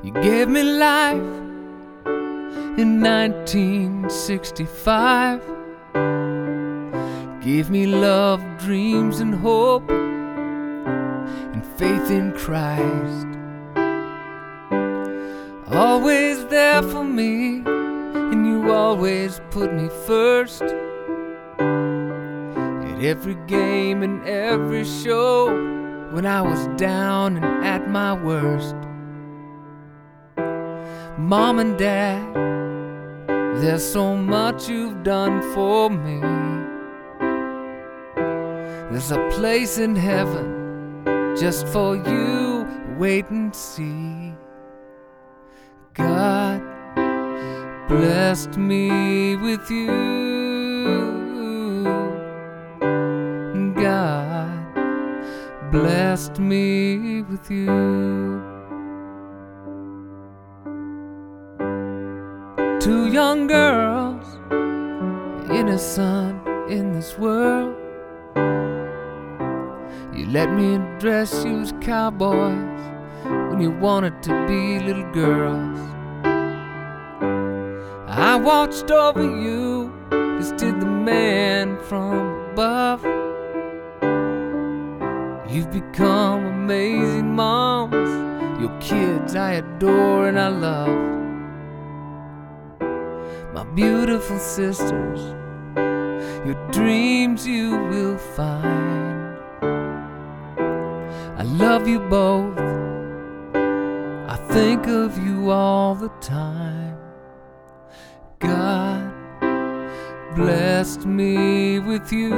You gave me life in 1965. Gave me love, dreams, and hope, and faith in Christ. Always there for me, and you always put me first. At every game and every show, when I was down and at my worst. Mom and Dad, there's so much you've done for me. There's a place in heaven just for you. Wait and see. God blessed me with you. God blessed me with you. Two young girls, innocent in this world. You let me dress you as cowboys when you wanted to be little girls. I watched over you as did the man from above. You've become amazing moms. Your kids I adore and I love. My beautiful sisters, your dreams you will find. I love you both. I think of you all the time. God blessed me with you.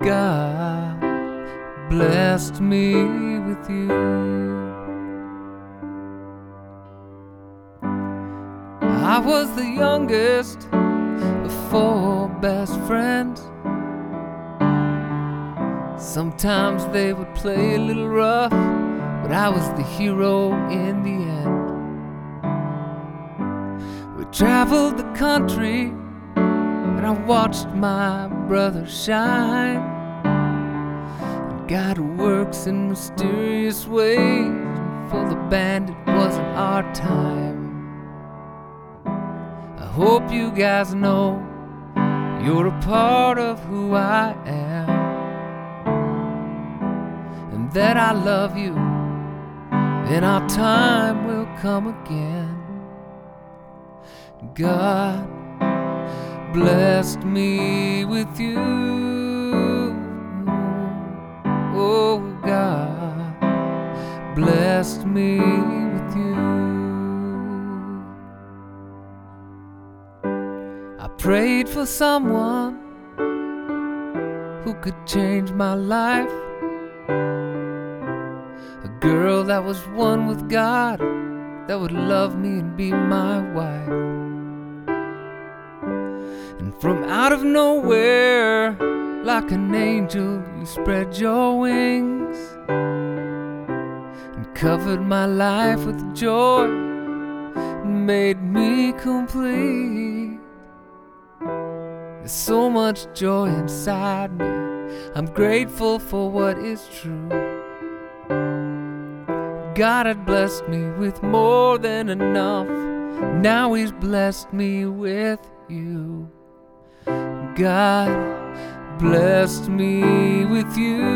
God blessed me with you. I was the youngest of four best friends. Sometimes they would play a little rough, but I was the hero in the end. We traveled the country, and I watched my brother shine. And God works in mysterious ways, and for the band it wasn't our time. Hope you guys know you're a part of who I am and that I love you, and our time will come again. God blessed me with you. Oh, God blessed me prayed for someone who could change my life. A girl that was one with God, that would love me and be my wife. And from out of nowhere, like an angel, you spread your wings and covered my life with joy and made me complete. There's so much joy inside me. I'm grateful for what is true. God had blessed me with more than enough. Now He's blessed me with you. God blessed me with you.